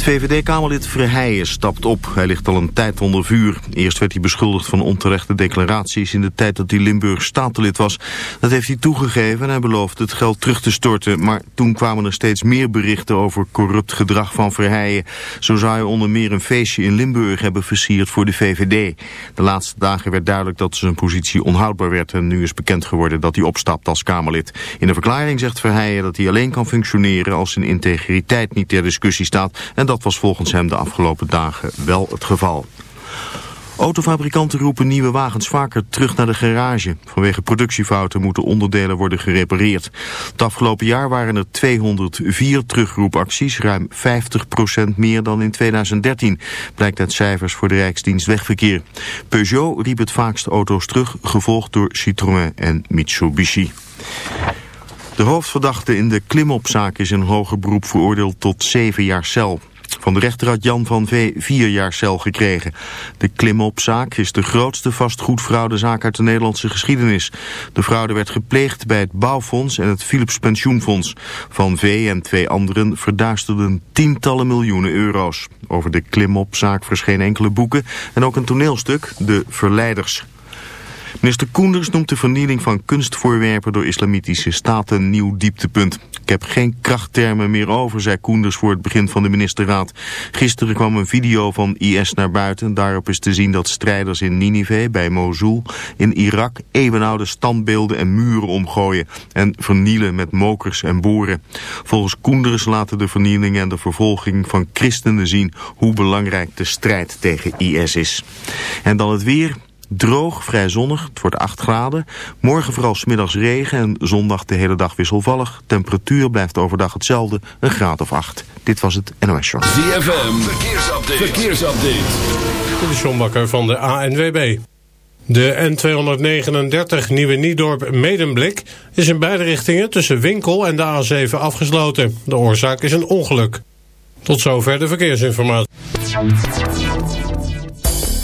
Het VVD-Kamerlid Verheijen stapt op. Hij ligt al een tijd onder vuur. Eerst werd hij beschuldigd van onterechte declaraties... in de tijd dat hij Limburg statenlid was. Dat heeft hij toegegeven en hij beloofde het geld terug te storten. Maar toen kwamen er steeds meer berichten over corrupt gedrag van Verheijen. Zo zou hij onder meer een feestje in Limburg hebben versierd voor de VVD. De laatste dagen werd duidelijk dat zijn positie onhoudbaar werd... en nu is bekend geworden dat hij opstapt als Kamerlid. In de verklaring zegt Verheijen dat hij alleen kan functioneren... als zijn integriteit niet ter discussie staat... en dat was volgens hem de afgelopen dagen wel het geval. Autofabrikanten roepen nieuwe wagens vaker terug naar de garage. Vanwege productiefouten moeten onderdelen worden gerepareerd. Het afgelopen jaar waren er 204 terugroepacties, ruim 50% meer dan in 2013, blijkt uit cijfers voor de Rijksdienst Wegverkeer. Peugeot riep het vaakst auto's terug, gevolgd door Citroën en Mitsubishi. De hoofdverdachte in de klimopzaak is in hoger beroep veroordeeld tot zeven jaar cel. Van de rechter had Jan van V vier jaar cel gekregen. De klimopzaak is de grootste vastgoedfraudezaak uit de Nederlandse geschiedenis. De fraude werd gepleegd bij het Bouwfonds en het Philips Pensioenfonds. Van V en twee anderen verduisterden tientallen miljoenen euro's. Over de klimopzaak verschenen enkele boeken en ook een toneelstuk, De Verleiders. Minister Koenders noemt de vernieling van kunstvoorwerpen door islamitische staten een nieuw dieptepunt. Ik heb geen krachttermen meer over, zei Koenders voor het begin van de ministerraad. Gisteren kwam een video van IS naar buiten. Daarop is te zien dat strijders in Ninive, bij Mosul, in Irak eeuwenoude standbeelden en muren omgooien en vernielen met mokers en boren. Volgens Koenders laten de vernieling en de vervolging van christenen zien hoe belangrijk de strijd tegen IS is. En dan het weer. Droog, vrij zonnig, het wordt 8 graden. Morgen vooral smiddags regen en zondag de hele dag wisselvallig. Temperatuur blijft overdag hetzelfde, een graad of 8. Dit was het NOS Show. ZFM, verkeersupdate. verkeersupdate. De Sjombakker van de ANWB. De N239 Nieuwe Niedorp Medemblik is in beide richtingen tussen Winkel en de A7 afgesloten. De oorzaak is een ongeluk. Tot zover de verkeersinformatie.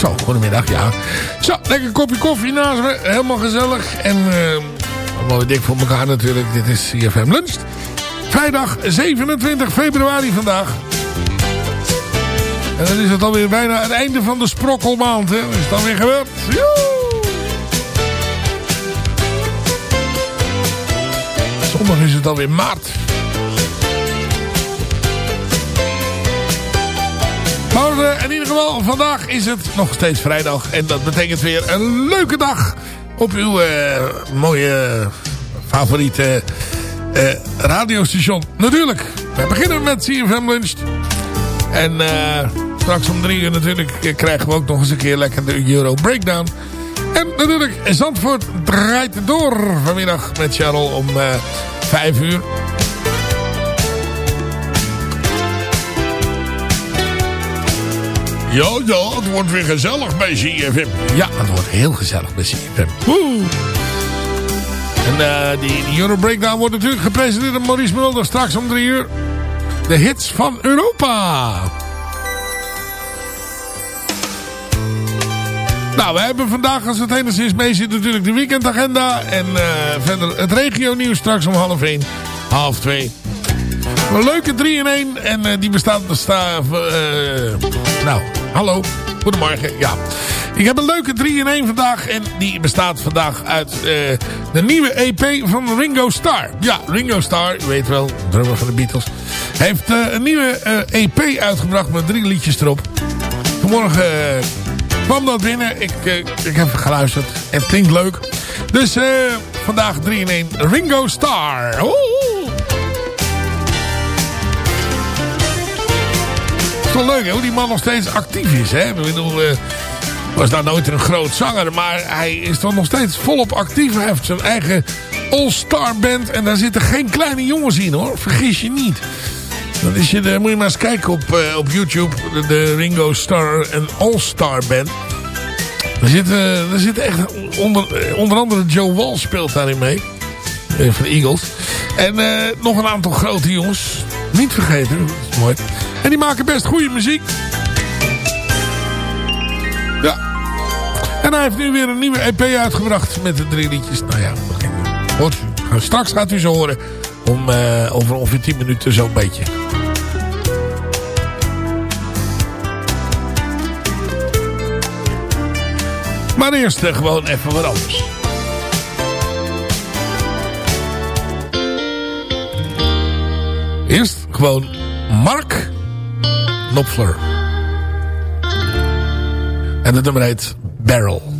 Zo, goedemiddag, ja. Zo, lekker kopje koffie naast me. Helemaal gezellig. En uh, mooi dik voor elkaar natuurlijk. Dit is CFM Lunch. Vrijdag 27 februari vandaag. En dan is het alweer bijna het einde van de sprokkelmaand. Hè? Is het alweer gebeurd? Joe! Zondag is het alweer maart. Maar uh, in ieder geval, vandaag is het nog steeds vrijdag. En dat betekent weer een leuke dag op uw uh, mooie favoriete uh, radiostation. Natuurlijk, we beginnen met CFM Lunch. En straks om drie uur natuurlijk krijgen we ook nog eens een keer lekker de Euro Breakdown. En natuurlijk, Zandvoort draait door vanmiddag met Cheryl om vijf uur. Ja, ja, het wordt weer gezellig bij CFM. Ja, het wordt heel gezellig bij CFM. Woe! En uh, die, die Euro Breakdown wordt natuurlijk gepresenteerd door Maurice Mulder. Straks om drie uur de hits van Europa. Nou, we hebben vandaag, als het enigszins mee zit, natuurlijk de weekendagenda. En uh, verder het regio nieuws straks om half één, half twee. Een leuke 3 in 1. En uh, die bestaat... bestaat uh, nou, hallo. Goedemorgen. Ja. Ik heb een leuke 3 in 1 vandaag. En die bestaat vandaag uit uh, de nieuwe EP van Ringo Starr. Ja, Ringo Starr, u weet wel, drummer van de Beatles. Heeft een nieuwe EP uitgebracht met drie liedjes erop. Vanmorgen kwam dat binnen. Ik, ik heb geluisterd. Het klinkt leuk. Dus vandaag 3 in 1 Ringo Starr. Leuk hè, hoe die man nog steeds actief is. Hè? Ik bedoel, uh, was daar nooit een groot zanger. Maar hij is toch nog steeds volop actief. Hij heeft zijn eigen all-star band. En daar zitten geen kleine jongens in hoor. Vergis je niet. Dan is je, dan moet je maar eens kijken op, uh, op YouTube. De, de, Ringo Starr en All-Star Band. Er zitten, er zitten echt onder, onder andere Joe Wall speelt daarin mee. Van de Eagles. En nog een aantal grote jongens. Niet vergeten, dat is mooi. En die maken best goede muziek. Ja. En hij heeft nu weer een nieuwe EP uitgebracht met de drie liedjes. Nou ja, hoort u. Straks gaat u ze horen. Om, uh, over ongeveer 10 minuten zo'n beetje. Maar eerst uh, gewoon even wat anders. Eerst gewoon Mark Knopfler. En het nummer heet Barrel.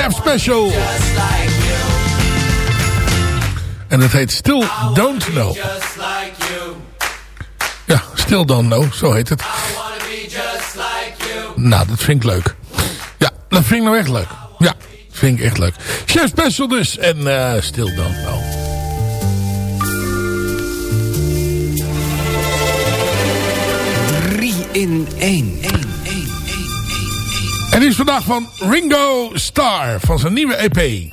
Chef Special. En het heet Still Don't Know. Ja, Still Don't Know, zo heet het. Nou, dat vind ik leuk. Ja, dat vind ik nou echt leuk. Ja, vind ik echt leuk. Chef Special dus. En eh Still Don't Know. In één. En is vandaag van Ringo Starr van zijn nieuwe EP.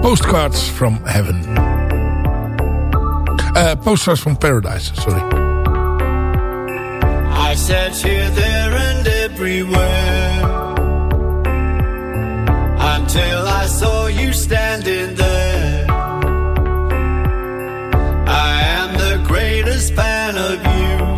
Postcards from Heaven. Eh, Postcards from Paradise, sorry. I sat here, there, and everywhere until I saw you standing there. I am the greatest fan of you,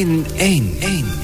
1, 1, 1.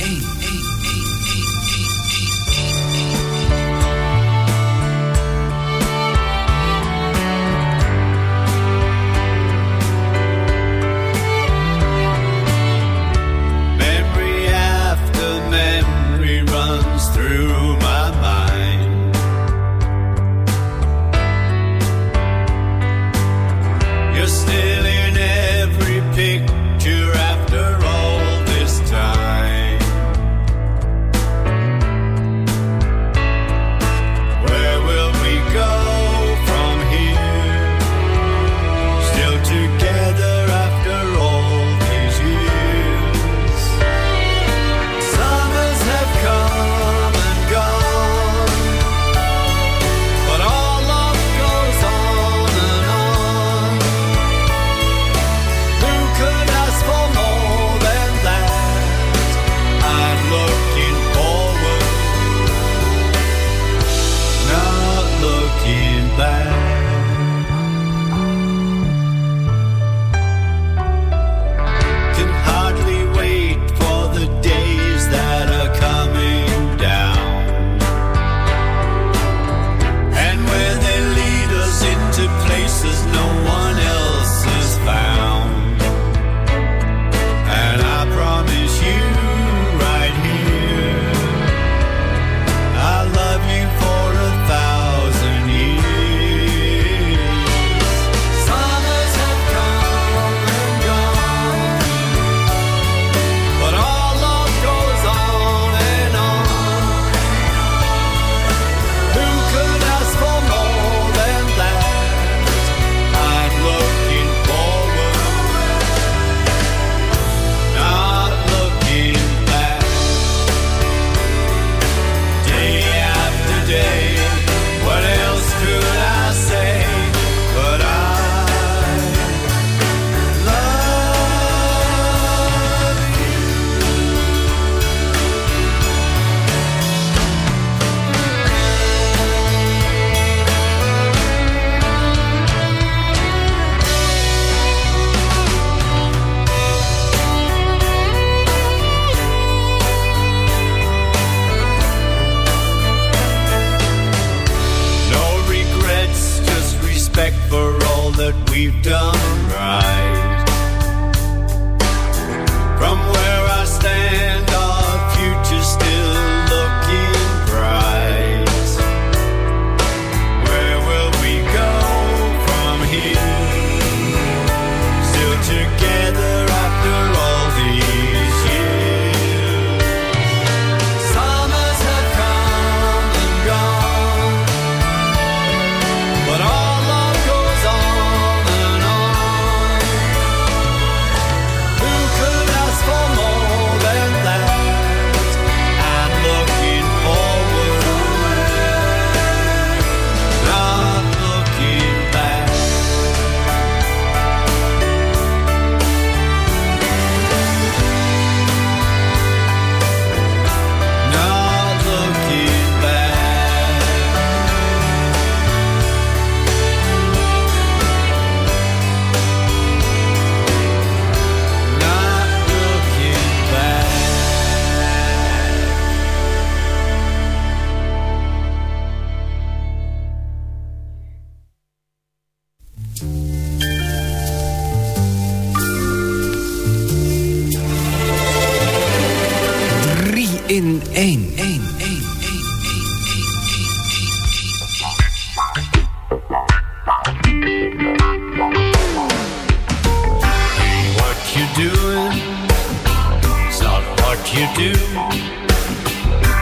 You do.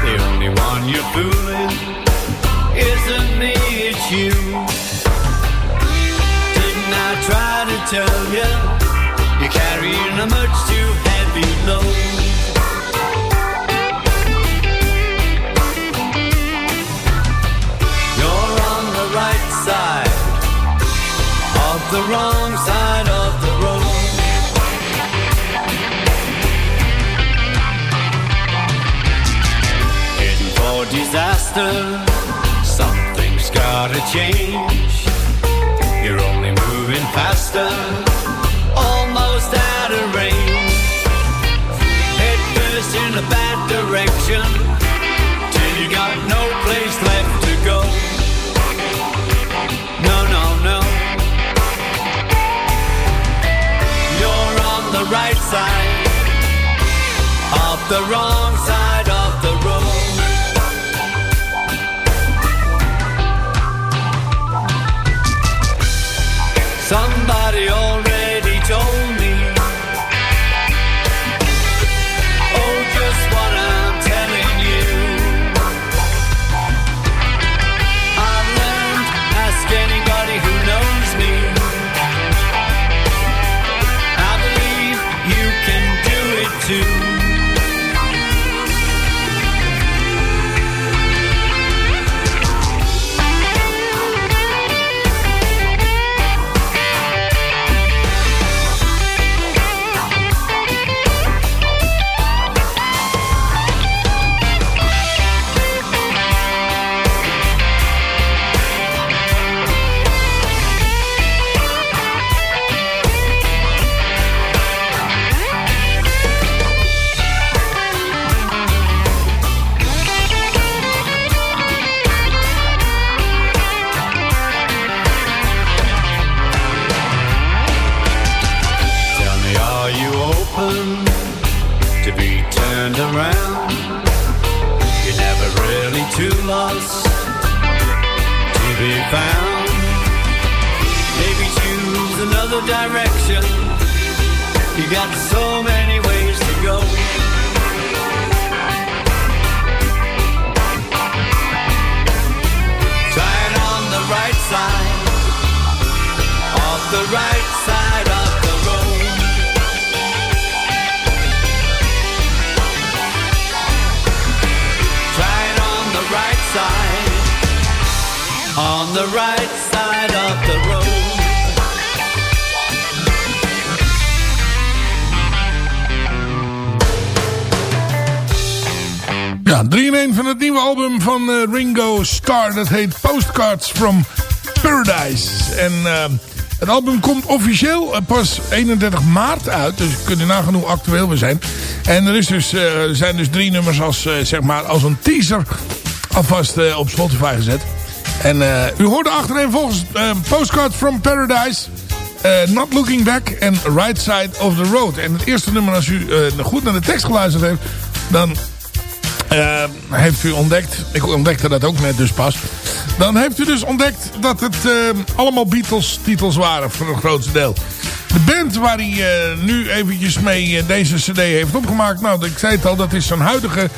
The only one you're fooling isn't me, it's you. Didn't I try to tell you? You're carrying a much too heavy load. You're on the right side of the wrong side of disaster, something's gotta change. You're only moving faster, almost out of range. Head first in a bad direction, till you got no place left to go. No, no, no. You're on the right side of the wrong het nieuwe album van eh, Ringo Starr. Dat heet Postcards from Paradise. En eh, het album komt officieel eh, pas 31 maart uit. Dus je nagaan hoe actueel we zijn. En er, is dus, zijn dus drie nummers als, zeg maar, als een teaser alvast op Spotify gezet. En u hoorde achterin volgens eh, Postcards from Paradise... Not Looking Back en Right Side of the Road. En het eerste nummer, als u goed naar de tekst geluisterd heeft... dan eh, heeft u ontdekt, ik ontdekte dat ook net dus pas... dan heeft u dus ontdekt dat het eh, allemaal Beatles titels waren voor een grootste deel. De band waar hij eh, nu eventjes mee deze cd heeft opgemaakt... nou, ik zei het al, dat is zijn huidige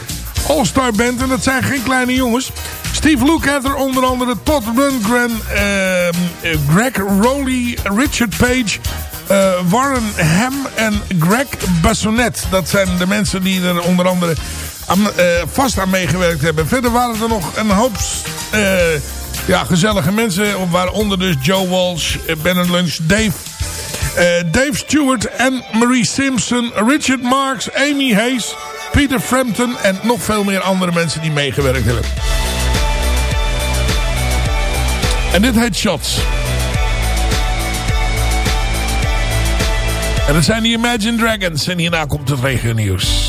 all-star band... en dat zijn geen kleine jongens. Steve Lukather onder andere, Todd Rundgren, eh, eh, Greg Rowley, Richard Page... Warren Ham en Greg Bassonet. Dat zijn de mensen die er onder andere aan, eh, vast aan meegewerkt hebben. Verder waren er nog een hoop eh, ja, gezellige mensen. Waaronder dus Joe Walsh, eh, Ben Lunch, Dave... Dave Stewart en Marie Simpson, Richard Marks, Amy Hayes, Peter Frampton en nog veel meer andere mensen die meegewerkt hebben. En dit heet Shots. En dat zijn die Imagine Dragons. En hierna komt het regio nieuws.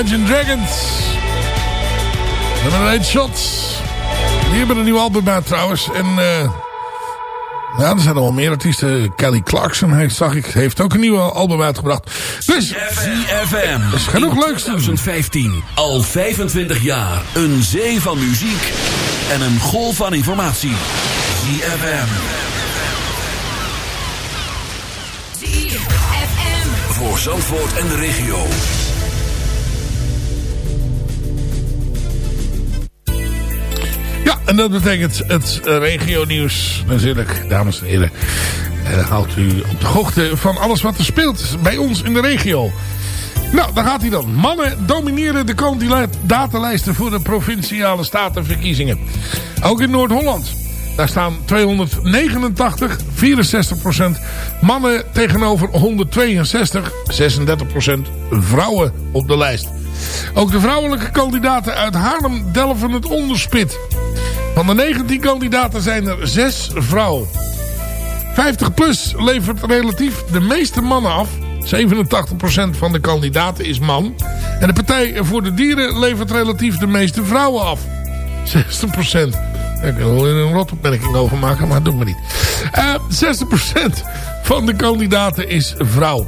Imagine Dragons. Nummer 1 Shots. Die hebben een nieuw album uit trouwens. En eh ja, er zijn er wel meer artiesten. Kelly Clarkson, heeft, zag ik, heeft ook een nieuw album uitgebracht. Dus, ZFM. is genoeg leuks te doen. 2015. Al 25 jaar. Een zee van muziek. En een golf van informatie. ZFM. Voor Zandvoort en de regio. En dat betekent het regio nieuws natuurlijk, dames en heren. En dan houdt u op de hoogte van alles wat er speelt bij ons in de regio. Nou, daar gaat hij dan. Mannen domineren de kandidatenlijsten voor de provinciale statenverkiezingen. Ook in Noord-Holland. Daar staan 289, 64% mannen tegenover 162, 36% vrouwen op de lijst. Ook de vrouwelijke kandidaten uit Haarlem delven het onderspit. Van de 19 kandidaten zijn er 6 vrouwen. 50 plus levert relatief de meeste mannen af. 87% van de kandidaten is man. En de Partij voor de Dieren levert relatief de meeste vrouwen af. 60%. Ik wil er een rotopmerking over maken, maar doe maar niet. Eh 60% van de kandidaten is vrouw.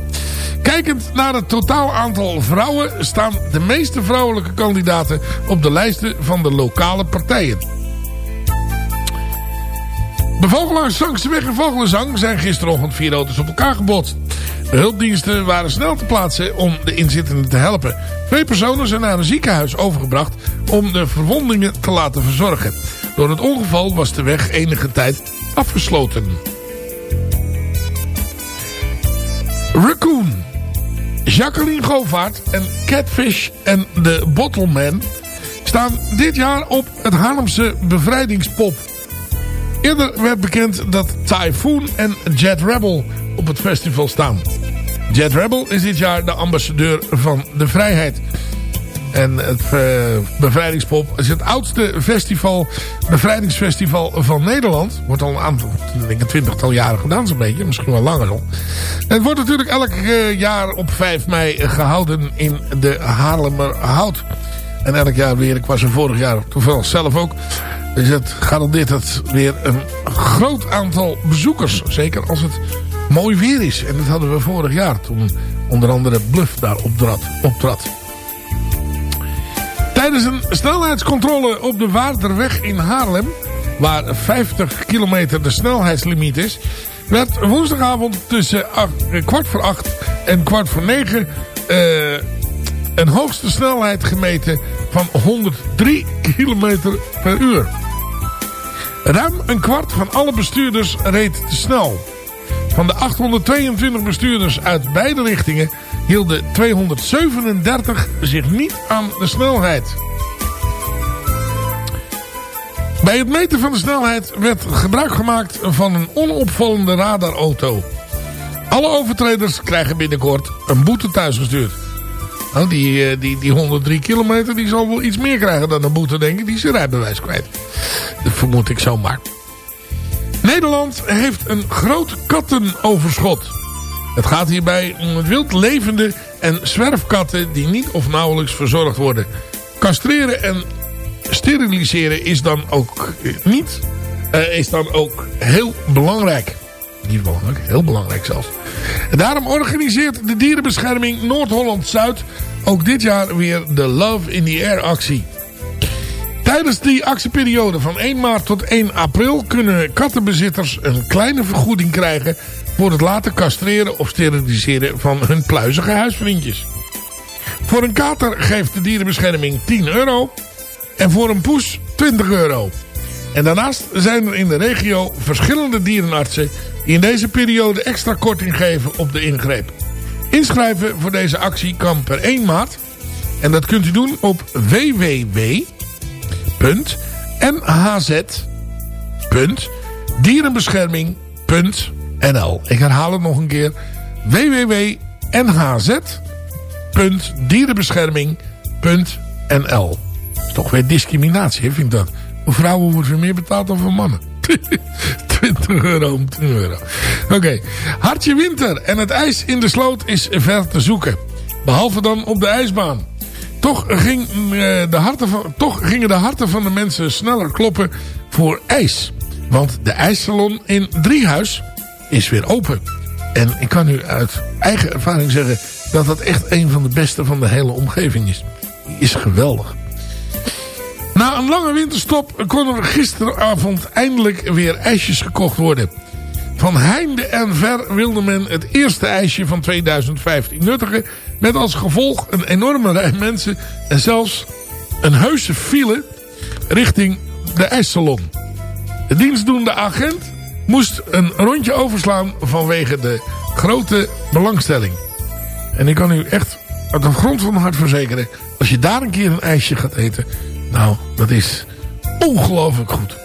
Kijkend naar het totaal aantal vrouwen... staan de meeste vrouwelijke kandidaten op de lijsten van de lokale partijen. De vogelaars Zangsteweg en Vogelenzang zijn gisterochtend vier auto's op elkaar gebotst. De hulpdiensten waren snel te plaatsen om de inzittenden te helpen. Twee personen zijn naar een ziekenhuis overgebracht om de verwondingen te laten verzorgen. Door het ongeval was de weg enige tijd afgesloten. Raccoon, Jacqueline Govaert en Catfish en de Bottleman staan dit jaar op het Haarlemse bevrijdingspop. Eerder werd bekend dat Typhoon en Jet Rebel op het festival staan. Jet Rebel is dit jaar de ambassadeur van de vrijheid. En het uh, Bevrijdingspop is het oudste festival, bevrijdingsfestival van Nederland. Wordt al een aantal, denk een twintigtal jaren gedaan zo'n beetje. Misschien wel langer. En het wordt natuurlijk elk uh, jaar op 5 mei gehouden in de Haarlemmerhout. En elk jaar weer, ik was er vorig jaar toevallig zelf ook. Dus het garandeert het weer een groot aantal bezoekers. Zeker als het mooi weer is. En dat hadden we vorig jaar toen onder andere Bluff daar optrad. optrad. Tijdens een snelheidscontrole op de Waarderweg in Haarlem... waar 50 kilometer de snelheidslimiet is... werd woensdagavond tussen acht, kwart voor acht en kwart voor negen... Uh, een hoogste snelheid gemeten van 103 kilometer per uur. Ruim een kwart van alle bestuurders reed te snel. Van de 822 bestuurders uit beide richtingen hielden 237 zich niet aan de snelheid. Bij het meten van de snelheid werd gebruik gemaakt van een onopvallende radarauto. Alle overtreders krijgen binnenkort een boete thuisgestuurd. Nou, die, die, die 103 kilometer die zal wel iets meer krijgen dan een boete, denk ik. Die is zijn rijbewijs kwijt. Dat vermoed ik zomaar. Nederland heeft een groot kattenoverschot. Het gaat hierbij om het wild levende en zwerfkatten die niet of nauwelijks verzorgd worden. Castreren en steriliseren is dan ook niet, uh, is dan ook heel belangrijk. Heel belangrijk zelfs. Daarom organiseert de dierenbescherming Noord-Holland-Zuid ook dit jaar weer de Love in the Air actie. Tijdens die actieperiode van 1 maart tot 1 april kunnen kattenbezitters een kleine vergoeding krijgen voor het laten castreren of steriliseren van hun pluizige huisvriendjes. Voor een kater geeft de dierenbescherming 10 euro en voor een poes 20 euro. En daarnaast zijn er in de regio verschillende dierenartsen in deze periode extra korting geven op de ingreep. Inschrijven voor deze actie kan per 1 maart en dat kunt u doen op www www.nhz.dierenbescherming.nl Ik herhaal het nog een keer. www.nhz.dierenbescherming.nl is toch weer discriminatie, vind ik dat. Vrouwen wordt weer meer betaald dan voor mannen. 20 euro om 10 euro. Oké. Hartje winter en het ijs in de sloot is ver te zoeken. Behalve dan op de ijsbaan. Toch, eh, de harten toch gingen de harten van de mensen sneller kloppen voor ijs. Want de ijssalon in Driehuis is weer open. En ik kan u uit eigen ervaring zeggen dat dat echt een van de beste van de hele omgeving is. Die is geweldig. Na een lange winterstop kon er gisteravond eindelijk weer ijsjes gekocht worden. Van heinde en ver wilde men het eerste ijsje van 2015 nuttigen... met als gevolg een enorme rij mensen en zelfs een heuse file richting de ijssalon. De dienstdoende agent moest een rondje overslaan vanwege de grote belangstelling. En ik kan u echt uit de grond van mijn hart verzekeren... als je daar een keer een ijsje gaat eten... nou, dat is ongelooflijk goed.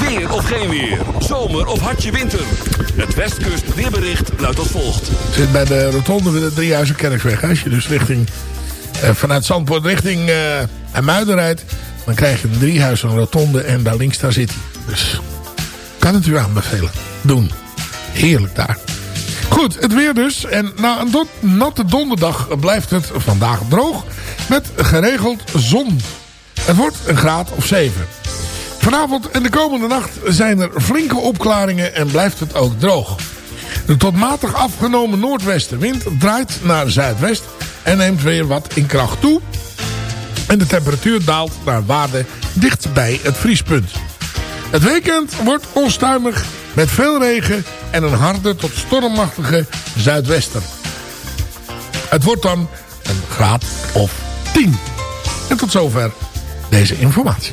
Weer of geen weer. Zomer of hartje winter. Het Westkust weerbericht luidt als volgt. Zit bij de rotonde van de Driehuizen Kerkweg. Als je dus richting, eh, vanuit Zandvoort richting eh Muiden rijdt... dan krijg je een Driehuis, een rotonde en daar links daar zit hij. Dus kan het u aanbevelen. Doen. Heerlijk daar. Goed, het weer dus. En na een natte donderdag blijft het vandaag droog. Met geregeld zon. Het wordt een graad of 7. Vanavond en de komende nacht zijn er flinke opklaringen en blijft het ook droog. De tot matig afgenomen noordwestenwind draait naar zuidwest en neemt weer wat in kracht toe. En de temperatuur daalt naar waarde dicht bij het vriespunt. Het weekend wordt onstuimig met veel regen en een harde tot stormachtige zuidwester. Het wordt dan een graad of 10. En tot zover deze informatie.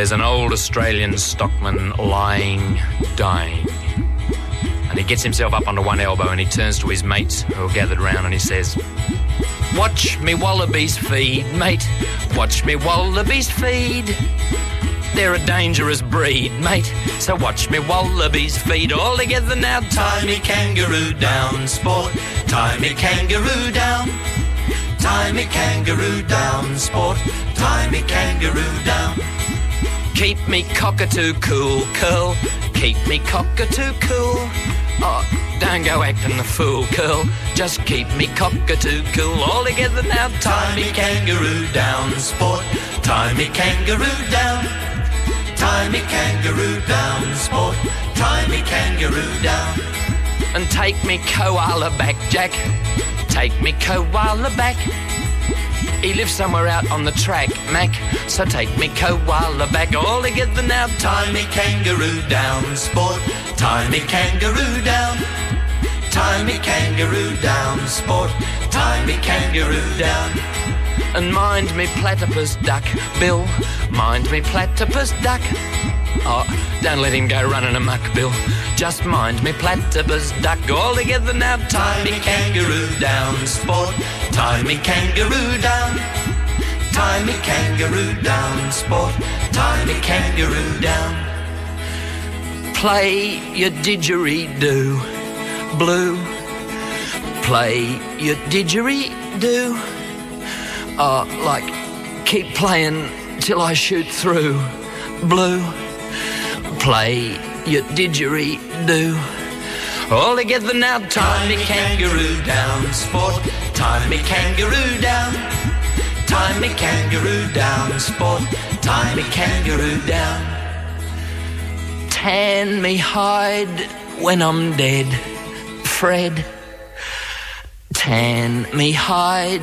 There's an old Australian stockman lying, dying. And he gets himself up onto one elbow and he turns to his mates who are gathered round and he says, Watch me wallabies feed, mate. Watch me wallabies feed. They're a dangerous breed, mate. So watch me wallabies feed all together now. Tie me kangaroo down, sport. Tie me kangaroo down. Tie me kangaroo down, sport. Tie me kangaroo down. Keep me cockatoo cool, curl. Keep me cockatoo cool. Oh, don't go acting the fool, curl. Just keep me cockatoo cool. All together now. Tie me kangaroo down, sport. Tie me kangaroo down. Tie me kangaroo down, sport. Tie me kangaroo down. And take me koala back, Jack. Take me koala back. He lives somewhere out on the track, Mac. So take me koala back all together now. Tie me kangaroo down, sport. Tie me kangaroo down. Tie me kangaroo down, sport. Tie me kangaroo down. And mind me platypus duck, Bill. Mind me platypus duck. Oh, don't let him go running amok, Bill. Just mind me platypus duck all together now. Tie me kangaroo down, sport. Tie me kangaroo down. Tie me kangaroo down, sport. Tie me kangaroo down. Play your didgeridoo, blue. Play your didgeridoo. Like, keep playing till I shoot through, blue. Play your didgeridoo. All together now, tie me kangaroo down, sport. Tie me kangaroo down. Tie me kangaroo down, sport. Tie me kangaroo down. Tan me hide when I'm dead, Fred. Tan me hide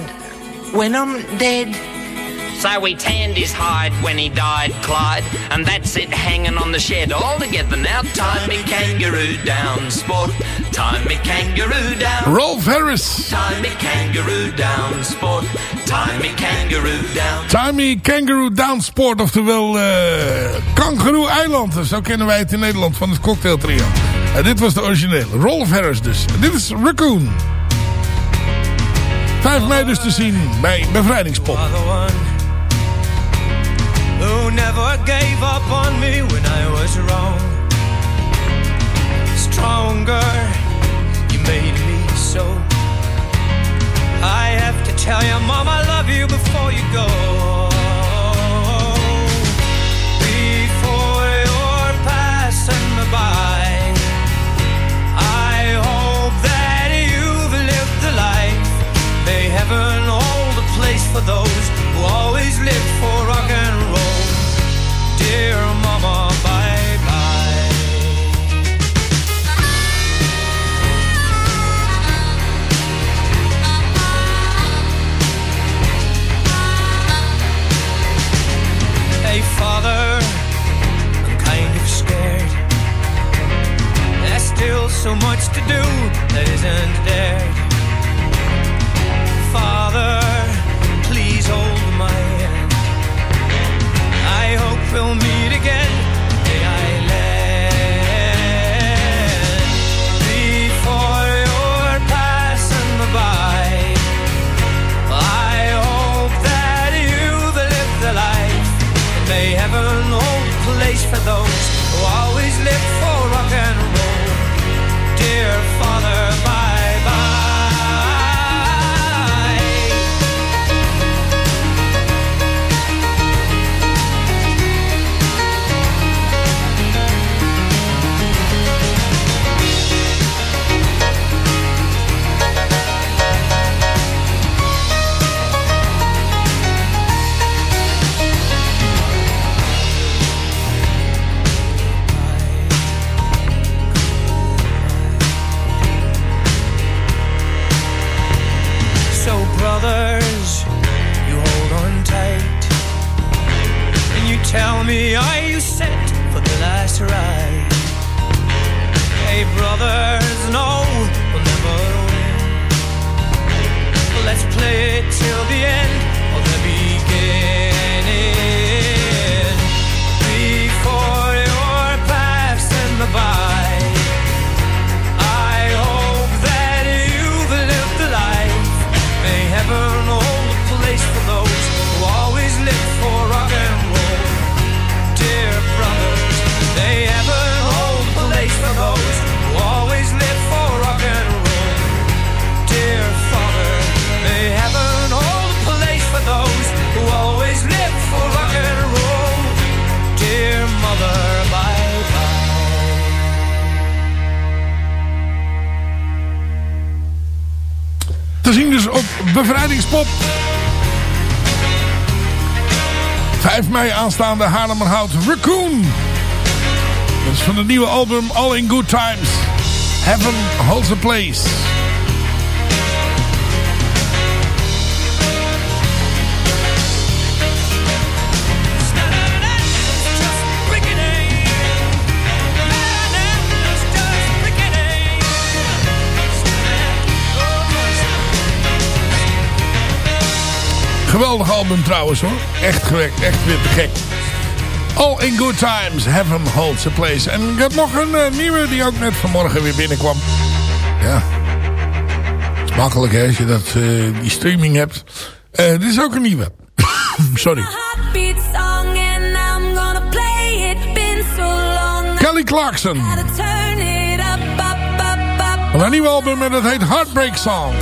when I'm dead. So we tanned his hide when he died, Clyde, and that's it hanging on the shed all together now. Tie me kangaroo down, sport. Tie me kangaroo down. Rolf Harris. Tie me kangaroo down, sport. Tie me kangaroo down. Timey Kangaroo Down Sport, oftewel eh Kangaroo Eiland. Zo kennen wij het in Nederland van het cocktail trio. En dit was de originele. Rolf Harris dus. En dit is Raccoon. 5 mei dus te zien bij Bevrijdingspop. who never gave up on me when I was wrong. Stronger, you made me so. I have to tell you, Mom, I love you before you go. So much to do that isn't dared. Father, we'll meet again Bevrijdingspop. 5 mei aanstaande Haarlemmerhout Raccoon. Dat is van het nieuwe album All in Good Times. Heaven Holds a Place. Geweldig album trouwens hoor. Echt gewekt, echt weer te gek. All in good times, heaven holds a place. En ik heb nog een eh, nieuwe die ook net vanmorgen weer binnenkwam. Ja. Het is makkelijk hè, als je dat, eh, die streaming hebt. Eh, dit is ook een nieuwe. Sorry. Kelly Clarkson. Van haar nieuwe album en dat heet Heartbreak Song.